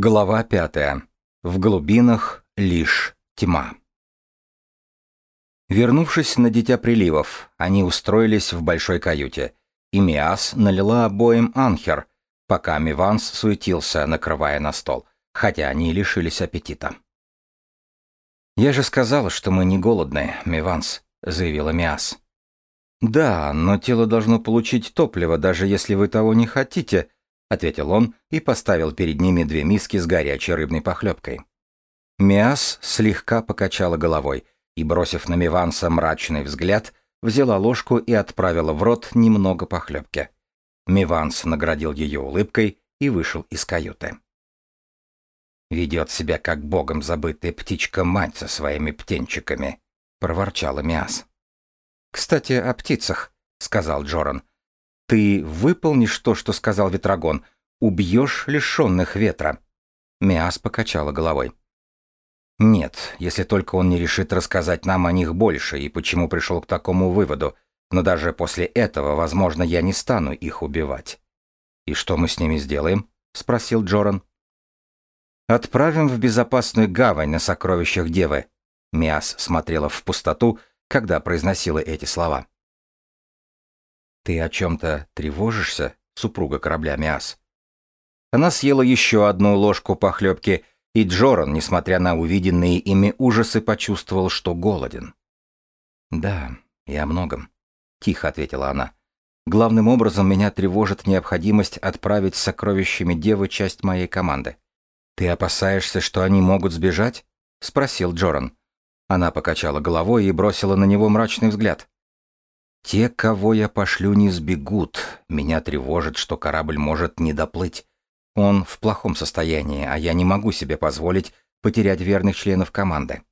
Глава пятая. В глубинах лишь тьма. Вернувшись на Дитя Приливов, они устроились в большой каюте, и Миас налила обоим анхер, пока Миванс суетился, накрывая на стол, хотя они лишились аппетита. «Я же сказала, что мы не голодные, Миванс», — заявила Миас. «Да, но тело должно получить топливо, даже если вы того не хотите», — ответил он и поставил перед ними две миски с горячей рыбной похлебкой. Миас слегка покачала головой и, бросив на Миванса мрачный взгляд, взяла ложку и отправила в рот немного похлебки. Миванс наградил ее улыбкой и вышел из каюты. «Ведет себя, как богом забытая птичка-мать со своими птенчиками», — проворчала Миас. «Кстати, о птицах», — сказал Джоран. «Ты выполнишь то, что сказал Ветрогон, убьешь лишенных ветра». Миас покачала головой. «Нет, если только он не решит рассказать нам о них больше и почему пришел к такому выводу, но даже после этого, возможно, я не стану их убивать». «И что мы с ними сделаем?» — спросил Джоран. «Отправим в безопасную гавань на сокровищах Девы». Миас смотрела в пустоту, когда произносила эти слова. «Ты о чем-то тревожишься, супруга корабля Миас?» Она съела еще одну ложку похлебки, и Джоран, несмотря на увиденные ими ужасы, почувствовал, что голоден. «Да, и о многом», — тихо ответила она. «Главным образом меня тревожит необходимость отправить с сокровищами Девы часть моей команды. Ты опасаешься, что они могут сбежать?» — спросил Джоран. Она покачала головой и бросила на него мрачный взгляд. Те, кого я пошлю, не сбегут. Меня тревожит, что корабль может не доплыть. Он в плохом состоянии, а я не могу себе позволить потерять верных членов команды.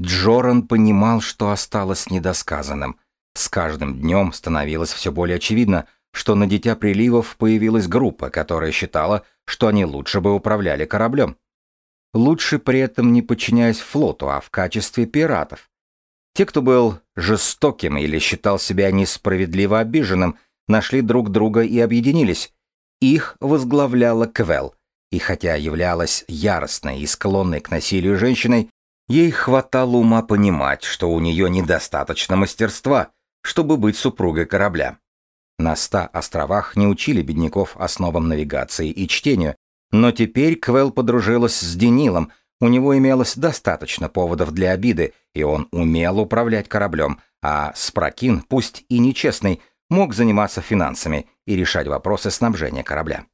Джоран понимал, что осталось недосказанным. С каждым днем становилось все более очевидно, что на Дитя Приливов появилась группа, которая считала, что они лучше бы управляли кораблем. Лучше при этом не подчиняясь флоту, а в качестве пиратов. Те, кто был жестоким или считал себя несправедливо обиженным, нашли друг друга и объединились. Их возглавляла Квел, и хотя являлась яростной и склонной к насилию женщиной, ей хватало ума понимать, что у нее недостаточно мастерства, чтобы быть супругой корабля. На ста островах не учили бедняков основам навигации и чтению, но теперь Квел подружилась с Денилом, у него имелось достаточно поводов для обиды, и он умел управлять кораблем, а Спракин, пусть и нечестный, мог заниматься финансами и решать вопросы снабжения корабля.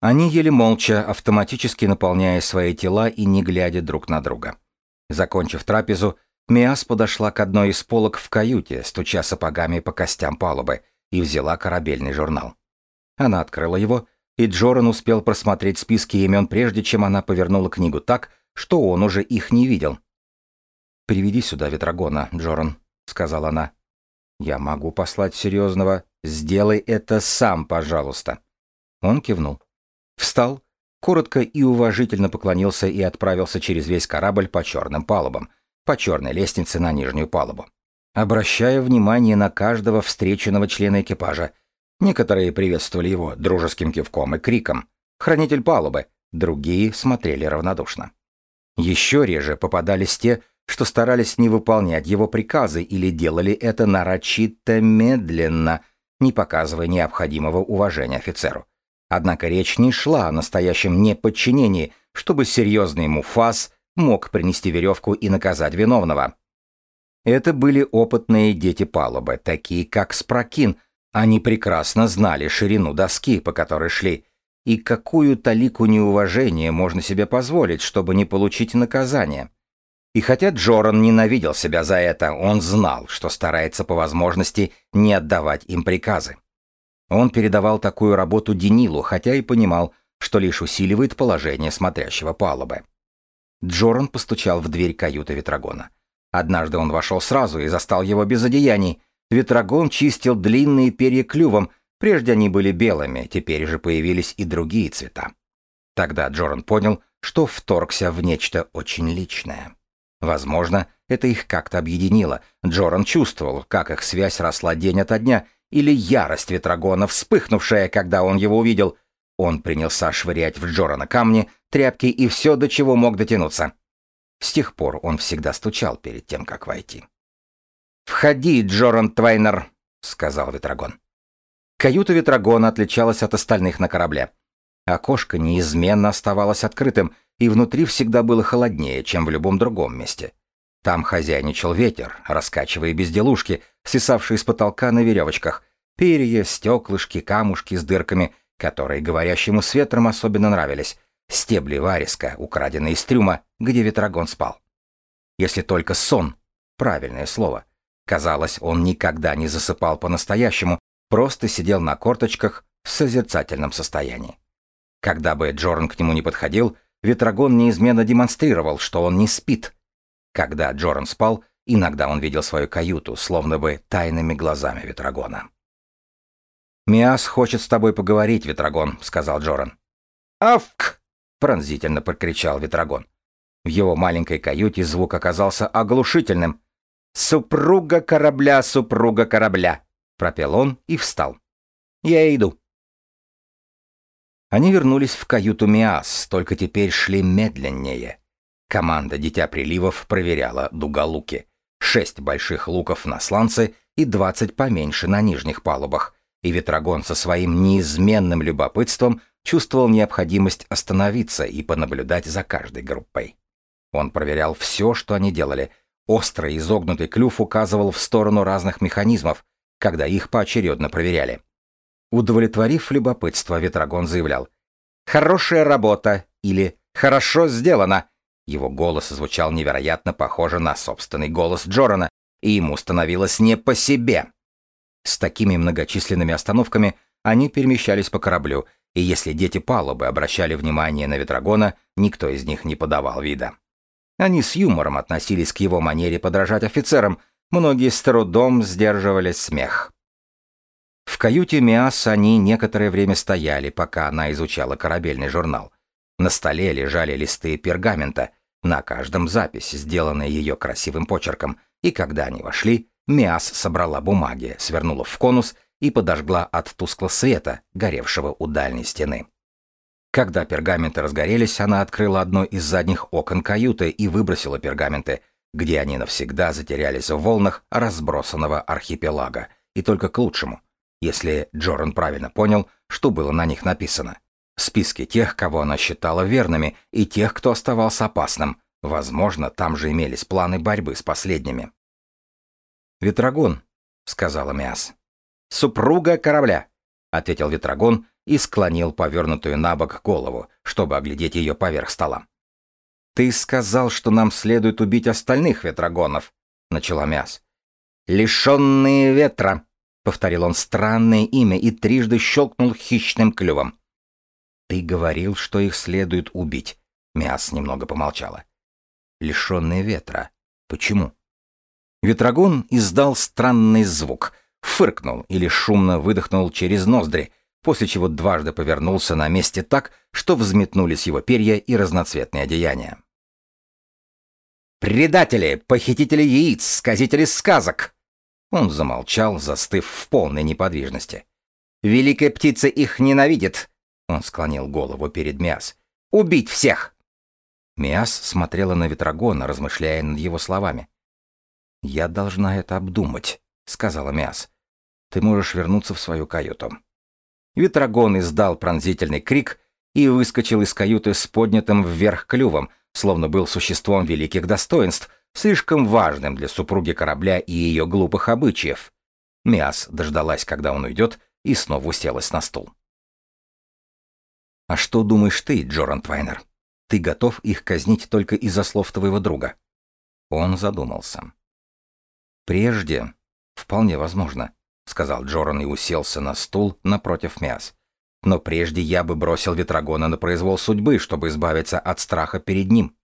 Они ели молча, автоматически наполняя свои тела и не глядя друг на друга. Закончив трапезу, Миас подошла к одной из полок в каюте, стуча сапогами по костям палубы, и взяла корабельный журнал. Она открыла его и Джоран успел просмотреть списки имен прежде, чем она повернула книгу так, что он уже их не видел. «Приведи сюда Ветрогона, Джоран», — сказала она. «Я могу послать серьезного. Сделай это сам, пожалуйста». Он кивнул. Встал, коротко и уважительно поклонился и отправился через весь корабль по черным палубам, по черной лестнице на нижнюю палубу. Обращая внимание на каждого встреченного члена экипажа, Некоторые приветствовали его дружеским кивком и криком «Хранитель палубы!», другие смотрели равнодушно. Еще реже попадались те, что старались не выполнять его приказы или делали это нарочито медленно, не показывая необходимого уважения офицеру. Однако речь не шла о настоящем неподчинении, чтобы серьезный муфас мог принести веревку и наказать виновного. Это были опытные дети палубы, такие как Спракин, они прекрасно знали ширину доски, по которой шли, и какую талику неуважения можно себе позволить, чтобы не получить наказание. И хотя Джоран ненавидел себя за это, он знал, что старается по возможности не отдавать им приказы. Он передавал такую работу Денилу, хотя и понимал, что лишь усиливает положение смотрящего палубы. Джоран постучал в дверь каюты Ветрогона. Однажды он вошел сразу и застал его без одеяний, Ветрогон чистил длинные перья клювом, прежде они были белыми, теперь же появились и другие цвета. Тогда Джоран понял, что вторгся в нечто очень личное. Возможно, это их как-то объединило. Джоран чувствовал, как их связь росла день ото дня, или ярость Ветрогона, вспыхнувшая, когда он его увидел. Он принялся швырять в Джорана камни, тряпки и все, до чего мог дотянуться. С тех пор он всегда стучал перед тем, как войти. «Входи, Джоран Твайнер», — сказал Ветрогон. Каюта Ветрогона отличалась от остальных на корабле. Окошко неизменно оставалось открытым, и внутри всегда было холоднее, чем в любом другом месте. Там хозяйничал ветер, раскачивая безделушки, свисавшие с потолка на веревочках, перья, стеклышки, камушки с дырками, которые говорящему с ветром особенно нравились, стебли вариска, украденные из трюма, где ветрогон спал. Если только сон, правильное слово. Казалось, он никогда не засыпал по-настоящему, просто сидел на корточках в созерцательном состоянии. Когда бы Джоран к нему не подходил, Ветрогон неизменно демонстрировал, что он не спит. Когда Джоран спал, иногда он видел свою каюту, словно бы тайными глазами Ветрогона. «Миас хочет с тобой поговорить, Ветрогон», — сказал Джоран. «Авк!» — пронзительно прокричал Ветрогон. В его маленькой каюте звук оказался оглушительным. «Супруга корабля, супруга корабля!» — пропел он и встал. «Я иду». Они вернулись в каюту Миас, только теперь шли медленнее. Команда «Дитя приливов» проверяла дуголуки. Шесть больших луков на сланце и двадцать поменьше на нижних палубах, и Ветрогон со своим неизменным любопытством чувствовал необходимость остановиться и понаблюдать за каждой группой. Он проверял все, что они делали. Острый изогнутый клюв указывал в сторону разных механизмов, когда их поочередно проверяли. Удовлетворив любопытство, Ветрогон заявлял «Хорошая работа» или «Хорошо сделано». Его голос звучал невероятно похоже на собственный голос Джорана, и ему становилось не по себе. С такими многочисленными остановками они перемещались по кораблю, и если дети палубы обращали внимание на Ветрогона, никто из них не подавал вида. Они с юмором относились к его манере подражать офицерам, многие с трудом сдерживали смех. В каюте Миас они некоторое время стояли, пока она изучала корабельный журнал. На столе лежали листы пергамента, на каждом запись, сделанная ее красивым почерком, и когда они вошли, Миас собрала бумаги, свернула в конус и подожгла от тусклого света, горевшего у дальней стены. Когда пергаменты разгорелись, она открыла одно из задних окон каюты и выбросила пергаменты, где они навсегда затерялись в волнах разбросанного архипелага, и только к лучшему, если Джоран правильно понял, что было на них написано. Списки тех, кого она считала верными, и тех, кто оставался опасным. Возможно, там же имелись планы борьбы с последними. «Ветрогон», — сказала Миас. «Супруга корабля», — ответил Ветрогон и склонил повернутую на бок голову, чтобы оглядеть ее поверх стола. «Ты сказал, что нам следует убить остальных ветрогонов», — начала Миас. «Лишенные ветра», — повторил он странное имя и трижды щелкнул хищным клювом. «Ты говорил, что их следует убить», — Миас немного помолчала. «Лишенные ветра. Почему?» Ветрогон издал странный звук, фыркнул или шумно выдохнул через ноздри, после чего дважды повернулся на месте так, что взметнулись его перья и разноцветные одеяния. «Предатели! Похитители яиц! Сказители сказок!» Он замолчал, застыв в полной неподвижности. «Великая птица их ненавидит!» Он склонил голову перед Миас. «Убить всех!» Миас смотрела на Ветрогона, размышляя над его словами. «Я должна это обдумать», — сказала Миас. «Ты можешь вернуться в свою каюту». Ветрогон издал пронзительный крик и выскочил из каюты с поднятым вверх клювом, словно был существом великих достоинств, слишком важным для супруги корабля и ее глупых обычаев. Миас дождалась, когда он уйдет, и снова уселась на стул. «А что думаешь ты, Джоран Твайнер? Ты готов их казнить только из-за слов твоего друга?» Он задумался. «Прежде? Вполне возможно», — сказал Джоран и уселся на стул напротив Мяс. «Но прежде я бы бросил Ветрогона на произвол судьбы, чтобы избавиться от страха перед ним».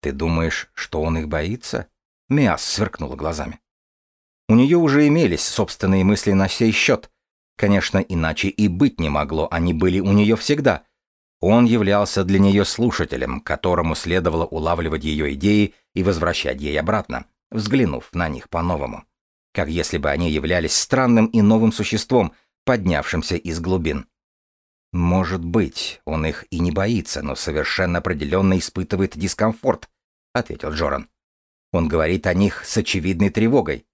«Ты думаешь, что он их боится?» Мяс сверкнула глазами. У нее уже имелись собственные мысли на сей счет. Конечно, иначе и быть не могло, они были у нее всегда. Он являлся для нее слушателем, которому следовало улавливать ее идеи и возвращать ей обратно взглянув на них по-новому. Как если бы они являлись странным и новым существом, поднявшимся из глубин. Может быть, он их и не боится, но совершенно определенно испытывает дискомфорт, ответил Джоран. Он говорит о них с очевидной тревогой.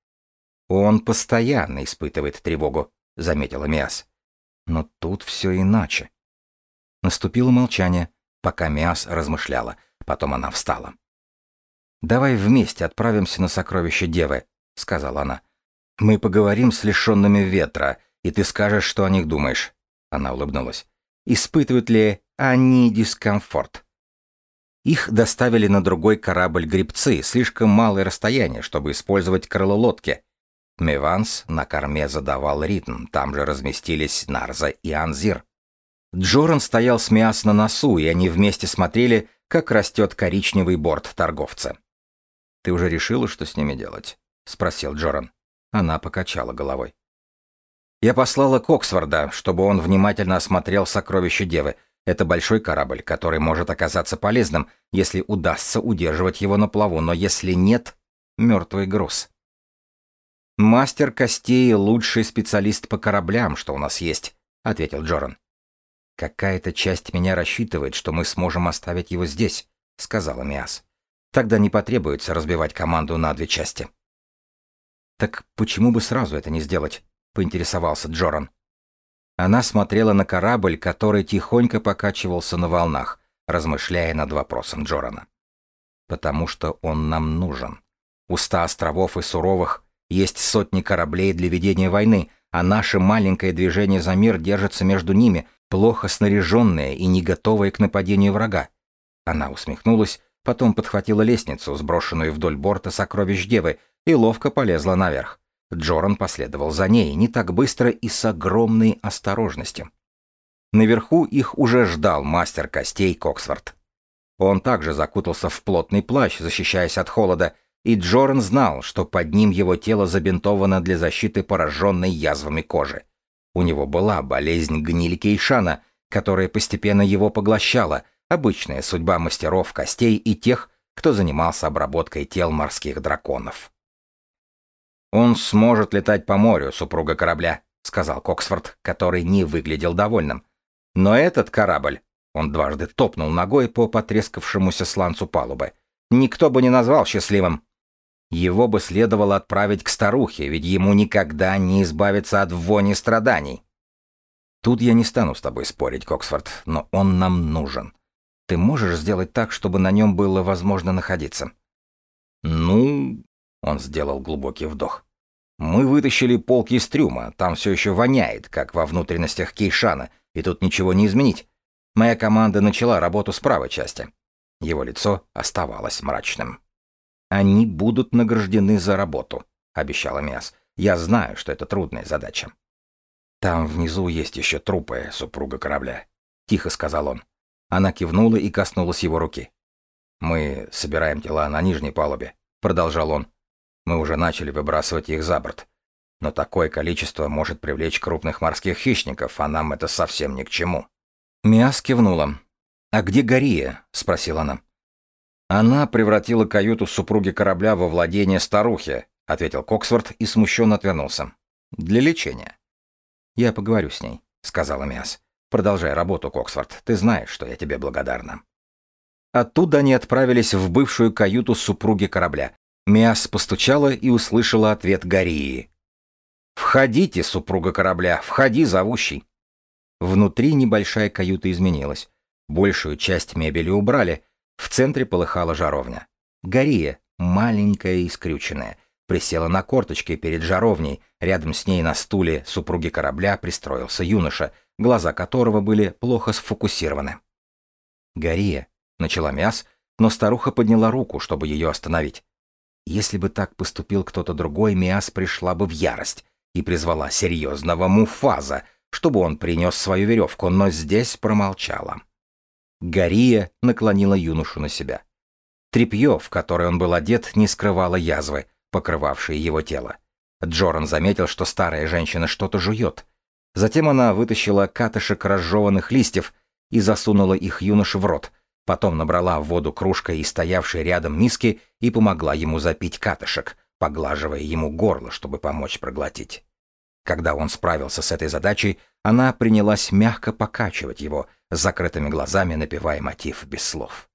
Он постоянно испытывает тревогу, заметила Миас. Но тут все иначе. Наступило молчание, пока Миас размышляла. Потом она встала. «Давай вместе отправимся на сокровище Девы», — сказала она. «Мы поговорим с лишенными ветра, и ты скажешь, что о них думаешь». Она улыбнулась. «Испытывают ли они дискомфорт?» Их доставили на другой корабль грибцы, слишком малое расстояние, чтобы использовать крыло лодки. Меванс на корме задавал ритм, там же разместились Нарза и Анзир. Джоран стоял с Миас на носу, и они вместе смотрели, как растет коричневый борт торговца. «Ты уже решила, что с ними делать?» — спросил Джоран. Она покачала головой. «Я послала Коксворда, чтобы он внимательно осмотрел сокровище Девы. Это большой корабль, который может оказаться полезным, если удастся удерживать его на плаву, но если нет — мертвый груз». «Мастер Костей — лучший специалист по кораблям, что у нас есть», — ответил Джоран. «Какая-то часть меня рассчитывает, что мы сможем оставить его здесь», — сказала Миас. «Тогда не потребуется разбивать команду на две части». «Так почему бы сразу это не сделать?» — поинтересовался Джоран. Она смотрела на корабль, который тихонько покачивался на волнах, размышляя над вопросом Джорана. «Потому что он нам нужен. У ста островов и суровых есть сотни кораблей для ведения войны, а наше маленькое движение за мир держится между ними, плохо снаряженное и не готовое к нападению врага. Она усмехнулась, потом подхватила лестницу, сброшенную вдоль борта сокровищ Девы, и ловко полезла наверх. Джоран последовал за ней не так быстро и с огромной осторожностью. Наверху их уже ждал мастер костей Коксфорд. Он также закутался в плотный плащ, защищаясь от холода, и Джоран знал, что под ним его тело забинтовано для защиты пораженной язвами кожи. У него была болезнь гнили Кейшана, которая постепенно его поглощала, обычная судьба мастеров костей и тех, кто занимался обработкой тел морских драконов. «Он сможет летать по морю, супруга корабля», — сказал Коксфорд, который не выглядел довольным. «Но этот корабль...» — он дважды топнул ногой по потрескавшемуся сланцу палубы. «Никто бы не назвал счастливым. Его бы следовало отправить к старухе, ведь ему никогда не избавиться от вони страданий. Тут я не стану с тобой спорить, Коксфорд, но он нам нужен. Ты можешь сделать так, чтобы на нем было возможно находиться? Ну, он сделал глубокий вдох. Мы вытащили полки из трюма, там все еще воняет, как во внутренностях Кейшана, и тут ничего не изменить. Моя команда начала работу с правой части. Его лицо оставалось мрачным. Они будут награждены за работу, обещала Миас. Я знаю, что это трудная задача. Там внизу есть еще трупы супруга корабля, тихо сказал он. Она кивнула и коснулась его руки. Мы собираем тела на нижней палубе, продолжал он. Мы уже начали выбрасывать их за борт. Но такое количество может привлечь крупных морских хищников, а нам это совсем ни к чему. Миас кивнула. «А где Гория?» — спросила она. Она превратила каюту супруги корабля во владение старухи, ответил Коксфорд и смущенно отвернулся. Для лечения. Я поговорю с ней, сказала Миас. Продолжай работу, Коксфорд. Ты знаешь, что я тебе благодарна. Оттуда они отправились в бывшую каюту супруги корабля. Миас постучала и услышала ответ Гарии. «Входите, супруга корабля, входи, зовущий». Внутри небольшая каюта изменилась. Большую часть мебели убрали, в центре полыхала жаровня. Гория, маленькая и скрюченная, присела на корточки перед жаровней, рядом с ней на стуле супруги корабля пристроился юноша, глаза которого были плохо сфокусированы. «Гория», — начала Мяс, но старуха подняла руку, чтобы ее остановить. Если бы так поступил кто-то другой, Миас пришла бы в ярость и призвала серьезного Муфаза, чтобы он принес свою веревку, но здесь промолчала. Гария наклонила юношу на себя. Трепье, в которое он был одет, не скрывало язвы, покрывавшие его тело. Джоран заметил, что старая женщина что-то жует. Затем она вытащила катышек разжеванных листьев и засунула их юноше в рот, потом набрала в воду кружкой из стоявшей рядом миски и помогла ему запить катышек, поглаживая ему горло, чтобы помочь проглотить. Когда он справился с этой задачей, она принялась мягко покачивать его, закрытыми глазами напевая мотив без слов.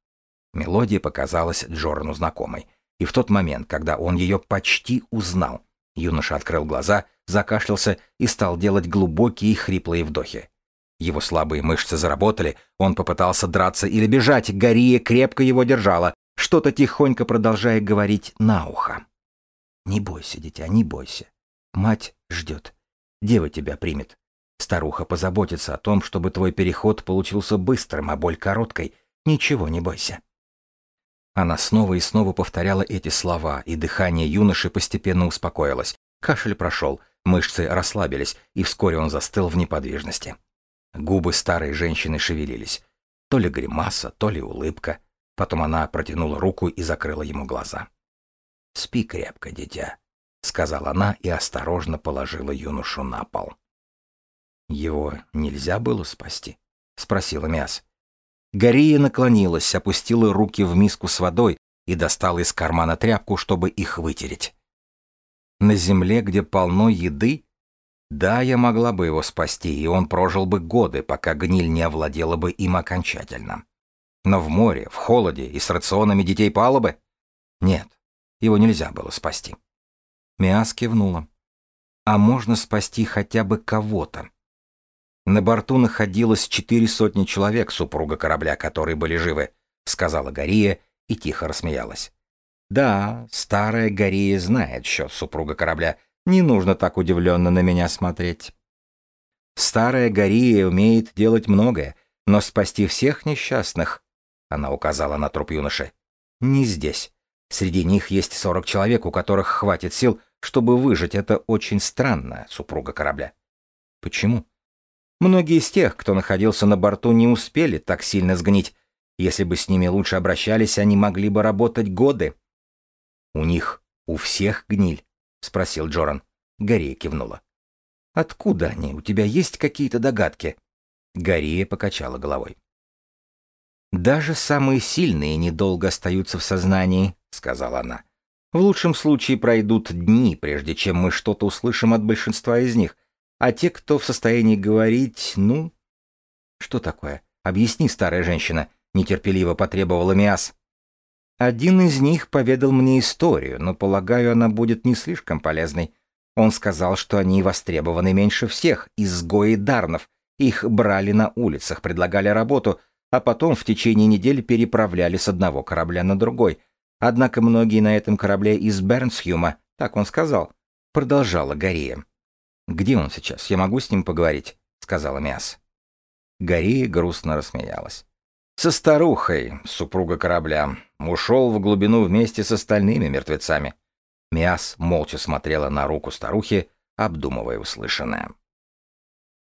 Мелодия показалась Джорану знакомой, и в тот момент, когда он ее почти узнал, юноша открыл глаза, закашлялся и стал делать глубокие хриплые вдохи. Его слабые мышцы заработали, он попытался драться или бежать, Гария крепко его держала, что-то тихонько продолжая говорить на ухо. «Не бойся, дитя, не бойся. Мать ждет. Дева тебя примет. Старуха позаботится о том, чтобы твой переход получился быстрым, а боль короткой. Ничего не бойся». Она снова и снова повторяла эти слова, и дыхание юноши постепенно успокоилось. Кашель прошел, мышцы расслабились, и вскоре он застыл в неподвижности. Губы старой женщины шевелились. То ли гримаса, то ли улыбка. Потом она протянула руку и закрыла ему глаза. «Спи крепко, дитя», — сказала она и осторожно положила юношу на пол. «Его нельзя было спасти?» — спросила Мяс. Гария наклонилась, опустила руки в миску с водой и достала из кармана тряпку, чтобы их вытереть. На земле, где полно еды, да, я могла бы его спасти, и он прожил бы годы, пока гниль не овладела бы им окончательно. Но в море, в холоде и с рационами детей палубы? Нет, его нельзя было спасти. Миас кивнула. А можно спасти хотя бы кого-то. На борту находилось четыре сотни человек супруга корабля, которые были живы, сказала Гария и тихо рассмеялась. Да, старая Гария знает счет супруга корабля, не нужно так удивленно на меня смотреть. Старая Гория умеет делать многое, но спасти всех несчастных, она указала на труп юноши, не здесь. Среди них есть сорок человек, у которых хватит сил, чтобы выжить. Это очень странно, супруга корабля. Почему? Многие из тех, кто находился на борту, не успели так сильно сгнить. Если бы с ними лучше обращались, они могли бы работать годы. У них у всех гниль. — спросил Джоран. Гария кивнула. «Откуда они? У тебя есть какие-то догадки?» Гария покачала головой. «Даже самые сильные недолго остаются в сознании», — сказала она. «В лучшем случае пройдут дни, прежде чем мы что-то услышим от большинства из них. А те, кто в состоянии говорить, ну...» «Что такое? Объясни, старая женщина», — нетерпеливо потребовала Миас. Один из них поведал мне историю, но, полагаю, она будет не слишком полезной. Он сказал, что они востребованы меньше всех, изгои Дарнов. Их брали на улицах, предлагали работу, а потом в течение недели переправляли с одного корабля на другой. Однако многие на этом корабле из Бернсхюма, так он сказал, продолжала Гария. «Где он сейчас? Я могу с ним поговорить?» — сказала Мяс. Гария грустно рассмеялась. «Со старухой, супруга корабля. Ушел в глубину вместе с остальными мертвецами. Миас молча смотрела на руку старухи, обдумывая услышанное.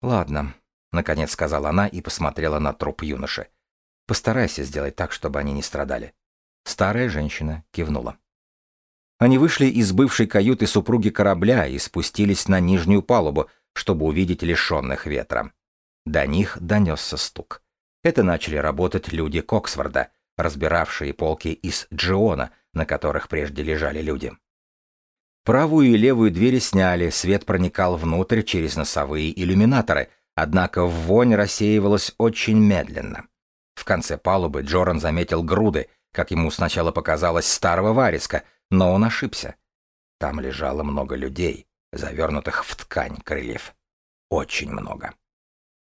«Ладно», — наконец сказала она и посмотрела на труп юноши. «Постарайся сделать так, чтобы они не страдали». Старая женщина кивнула. Они вышли из бывшей каюты супруги корабля и спустились на нижнюю палубу, чтобы увидеть лишенных ветра. До них донесся стук. Это начали работать люди Коксфорда, разбиравшие полки из джиона, на которых прежде лежали люди. Правую и левую двери сняли, свет проникал внутрь через носовые иллюминаторы, однако вонь рассеивалась очень медленно. В конце палубы Джоран заметил груды, как ему сначала показалось, старого вариска, но он ошибся. Там лежало много людей, завернутых в ткань крыльев. Очень много.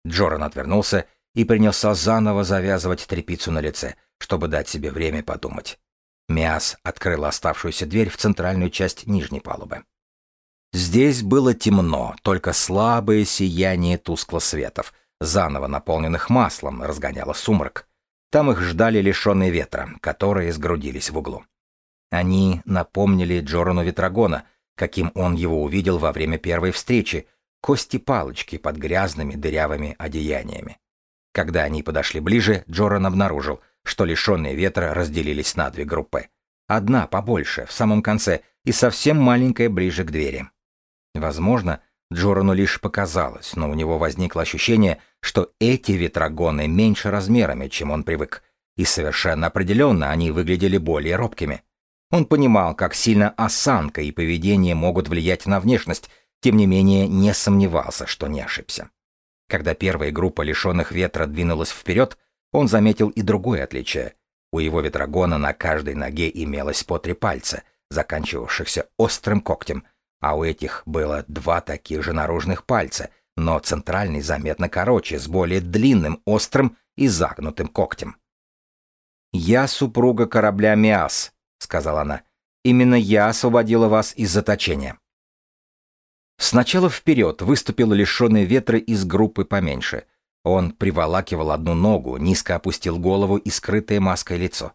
Джоран отвернулся и принялся заново завязывать тряпицу на лице, чтобы дать себе время подумать. Миас открыла оставшуюся дверь в центральную часть нижней палубы. Здесь было темно, только слабое сияние тусклосветов, заново наполненных маслом, разгоняло сумрак. Там их ждали лишенные ветра, которые сгрудились в углу. Они напомнили Джорану Ветрогона, каким он его увидел во время первой встречи, кости-палочки под грязными дырявыми одеяниями. Когда они подошли ближе, Джоран обнаружил — что лишенные ветра разделились на две группы. Одна побольше, в самом конце, и совсем маленькая ближе к двери. Возможно, Джорану лишь показалось, но у него возникло ощущение, что эти ветрогоны меньше размерами, чем он привык, и совершенно определенно они выглядели более робкими. Он понимал, как сильно осанка и поведение могут влиять на внешность, тем не менее не сомневался, что не ошибся. Когда первая группа лишенных ветра двинулась вперед, он заметил и другое отличие. У его ветрогона на каждой ноге имелось по три пальца, заканчивавшихся острым когтем, а у этих было два таких же наружных пальца, но центральный заметно короче, с более длинным, острым и загнутым когтем. «Я супруга корабля Миас», — сказала она. «Именно я освободила вас из заточения». Сначала вперед выступил лишенный ветра из группы поменьше. Он приволакивал одну ногу, низко опустил голову и скрытое маской лицо.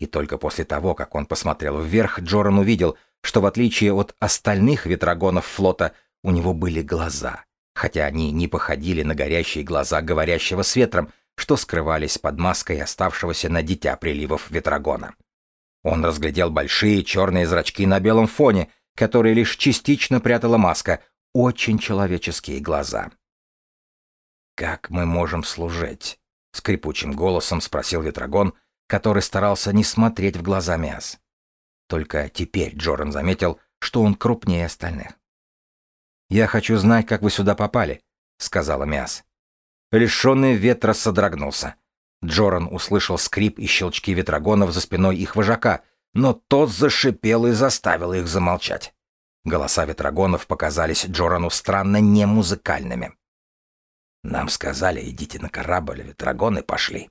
И только после того, как он посмотрел вверх, Джоран увидел, что в отличие от остальных ветрогонов флота, у него были глаза, хотя они не походили на горящие глаза говорящего с ветром, что скрывались под маской оставшегося на дитя приливов ветрогона. Он разглядел большие черные зрачки на белом фоне, которые лишь частично прятала маска, очень человеческие глаза. «Как мы можем служить?» — скрипучим голосом спросил Ветрогон, который старался не смотреть в глаза Миас. Только теперь Джоран заметил, что он крупнее остальных. «Я хочу знать, как вы сюда попали», — сказала Миас. Лишенный ветра содрогнулся. Джоран услышал скрип и щелчки ветрогонов за спиной их вожака, но тот зашипел и заставил их замолчать. Голоса ветрогонов показались Джорану странно немузыкальными. «Нам сказали, идите на корабль, ветрогоны пошли».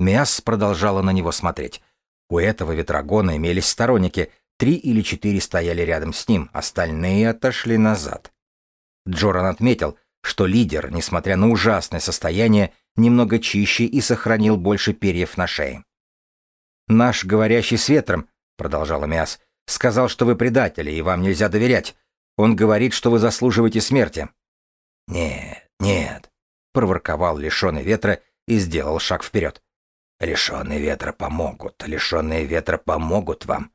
Миас продолжала на него смотреть. У этого ветрогона имелись сторонники, три или четыре стояли рядом с ним, остальные отошли назад. Джоран отметил, что лидер, несмотря на ужасное состояние, немного чище и сохранил больше перьев на шее. «Наш говорящий с ветром», — продолжала Миас, — «сказал, что вы предатели, и вам нельзя доверять. Он говорит, что вы заслуживаете смерти». «Нет, нет», — проворковал лишенный ветра и сделал шаг вперед. «Лишенные ветра помогут, лишенные ветра помогут вам.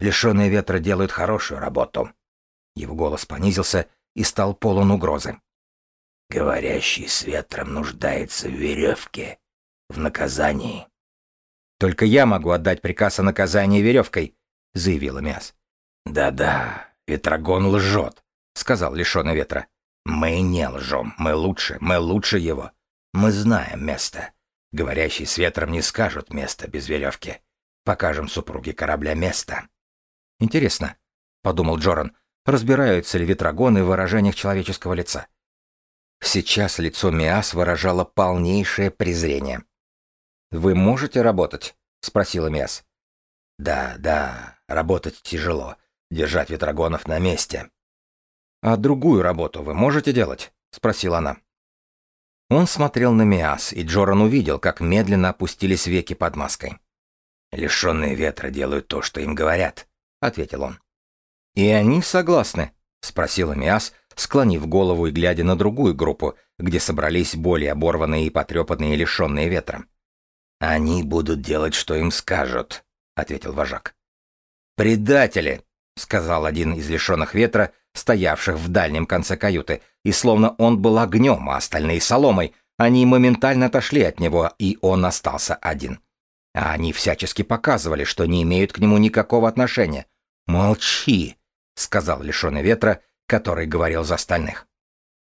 Лишенные ветра делают хорошую работу». Его голос понизился и стал полон угрозы. Говорящий с ветром нуждается в веревке, в наказании. Только я могу отдать приказ о наказании веревкой, заявила Мяс. Да-да, ветрогон лжет, сказал лишенный ветра. Мы не лжем, мы лучше, мы лучше его. Мы знаем место. Говорящий с ветром не скажут место без веревки. Покажем супруге корабля место. Интересно, подумал Джоран, разбираются ли ветрогоны в выражениях человеческого лица. Сейчас лицо Миас выражало полнейшее презрение. «Вы можете работать?» — спросила Миас. «Да, да, работать тяжело. Держать ветрогонов на месте». «А другую работу вы можете делать?» — спросила она. Он смотрел на Миас, и Джоран увидел, как медленно опустились веки под маской. «Лишенные ветра делают то, что им говорят», — ответил он. «И они согласны?» — спросила Миас, склонив голову и глядя на другую группу, где собрались более оборванные и потрепанные лишенные ветра. «Они будут делать, что им скажут», — ответил вожак. «Предатели!» — сказал один из лишенных ветра, стоявших в дальнем конце каюты, и словно он был огнем, а остальные — соломой, они моментально отошли от него, и он остался один. А они всячески показывали, что не имеют к нему никакого отношения. «Молчи!» — сказал лишенный ветра, который говорил за остальных.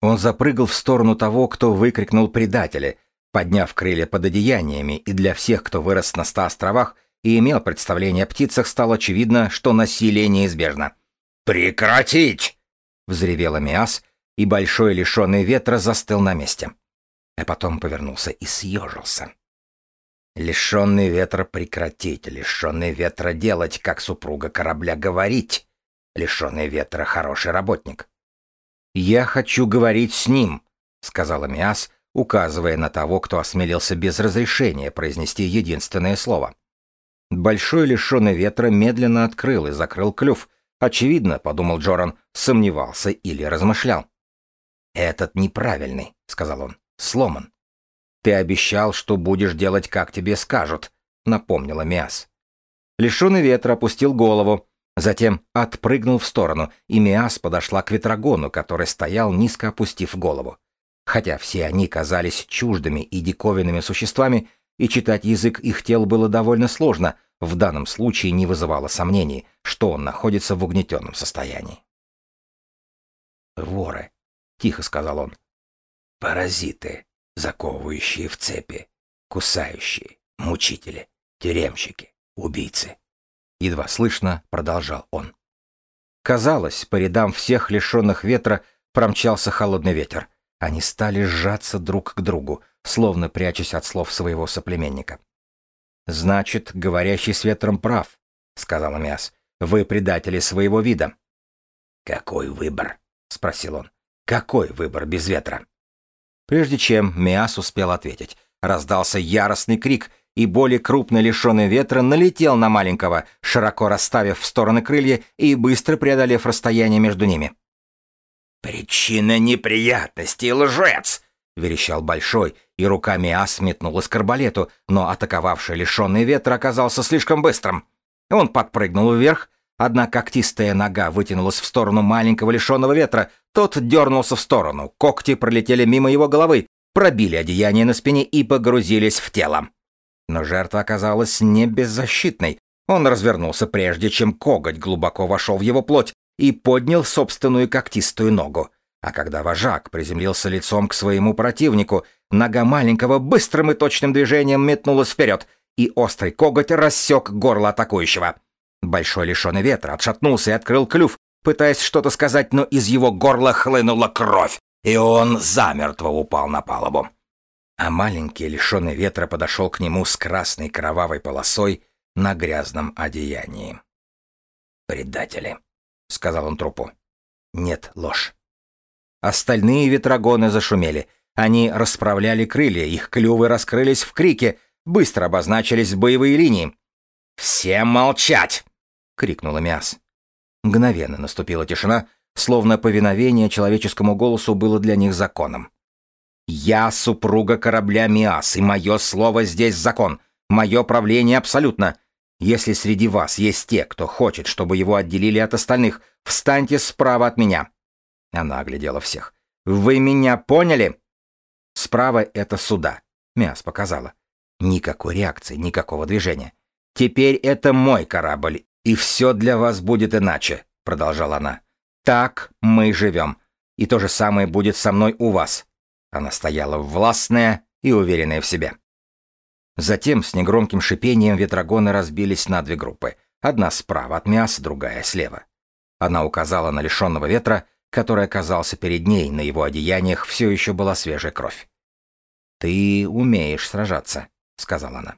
Он запрыгал в сторону того, кто выкрикнул «предатели», подняв крылья под одеяниями, и для всех, кто вырос на ста островах и имел представление о птицах, стало очевидно, что насилие неизбежно. «Прекратить!» — взревела Миас, и большой лишенный ветра застыл на месте. А потом повернулся и съежился. Лишенный ветра прекратить, лишенный ветра делать, как супруга корабля говорить лишенный ветра хороший работник. «Я хочу говорить с ним», — сказала Миас, указывая на того, кто осмелился без разрешения произнести единственное слово. Большой лишенный ветра медленно открыл и закрыл клюв. Очевидно, подумал Джоран, сомневался или размышлял. «Этот неправильный», — сказал он, — «сломан». «Ты обещал, что будешь делать, как тебе скажут», — напомнила Миас. Лишенный ветра опустил голову, Затем отпрыгнул в сторону, и Миас подошла к ветрогону, который стоял, низко опустив голову. Хотя все они казались чуждыми и диковинными существами, и читать язык их тел было довольно сложно, в данном случае не вызывало сомнений, что он находится в угнетенном состоянии. Воры, тихо сказал он. Паразиты, заковывающие в цепи, кусающие, мучители, тюремщики, убийцы. Едва слышно продолжал он. Казалось, по рядам всех лишенных ветра промчался холодный ветер. Они стали сжаться друг к другу, словно прячась от слов своего соплеменника. «Значит, говорящий с ветром прав», — сказал Миас. «Вы предатели своего вида». «Какой выбор?» — спросил он. «Какой выбор без ветра?» Прежде чем Миас успел ответить, раздался яростный крик, и более крупный лишенный ветра налетел на маленького, широко расставив в стороны крылья и быстро преодолев расстояние между ними. «Причина неприятностей, лжец!» — верещал Большой, и руками ас метнулась к арбалету, но атаковавший лишенный ветра оказался слишком быстрым. Он подпрыгнул вверх, одна когтистая нога вытянулась в сторону маленького лишенного ветра, тот дернулся в сторону, когти пролетели мимо его головы, пробили одеяние на спине и погрузились в тело. Но жертва оказалась не беззащитной. Он развернулся прежде, чем коготь глубоко вошел в его плоть и поднял собственную когтистую ногу. А когда вожак приземлился лицом к своему противнику, нога маленького быстрым и точным движением метнулась вперед, и острый коготь рассек горло атакующего. Большой лишенный ветра отшатнулся и открыл клюв, пытаясь что-то сказать, но из его горла хлынула кровь, и он замертво упал на палубу. А маленький, лишенный ветра, подошел к нему с красной кровавой полосой на грязном одеянии. «Предатели», — сказал он трупу. «Нет, ложь. Остальные ветрогоны зашумели. Они расправляли крылья, их клювы раскрылись в крике, быстро обозначились боевые линии. «Всем молчать!» — крикнула Миас. Мгновенно наступила тишина, словно повиновение человеческому голосу было для них законом. «Я супруга корабля Миас, и мое слово здесь закон. Мое правление абсолютно. Если среди вас есть те, кто хочет, чтобы его отделили от остальных, встаньте справа от меня. Она оглядела всех. «Вы меня поняли?» «Справа — это суда», — Мяс показала. Никакой реакции, никакого движения. «Теперь это мой корабль, и все для вас будет иначе», — продолжала она. «Так мы живем. И то же самое будет со мной у вас». Она стояла властная и уверенная в себе. Затем с негромким шипением ветрогоны разбились на две группы. Одна справа от Мяса, другая слева. Она указала на лишенного ветра, который оказался перед ней, на его одеяниях все еще была свежая кровь. «Ты умеешь сражаться», — сказала она.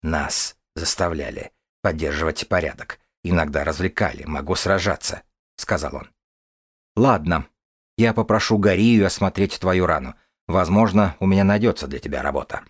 «Нас заставляли поддерживать порядок. Иногда развлекали, могу сражаться», — сказал он. «Ладно, я попрошу Гарию осмотреть твою рану. Возможно, у меня найдется для тебя работа».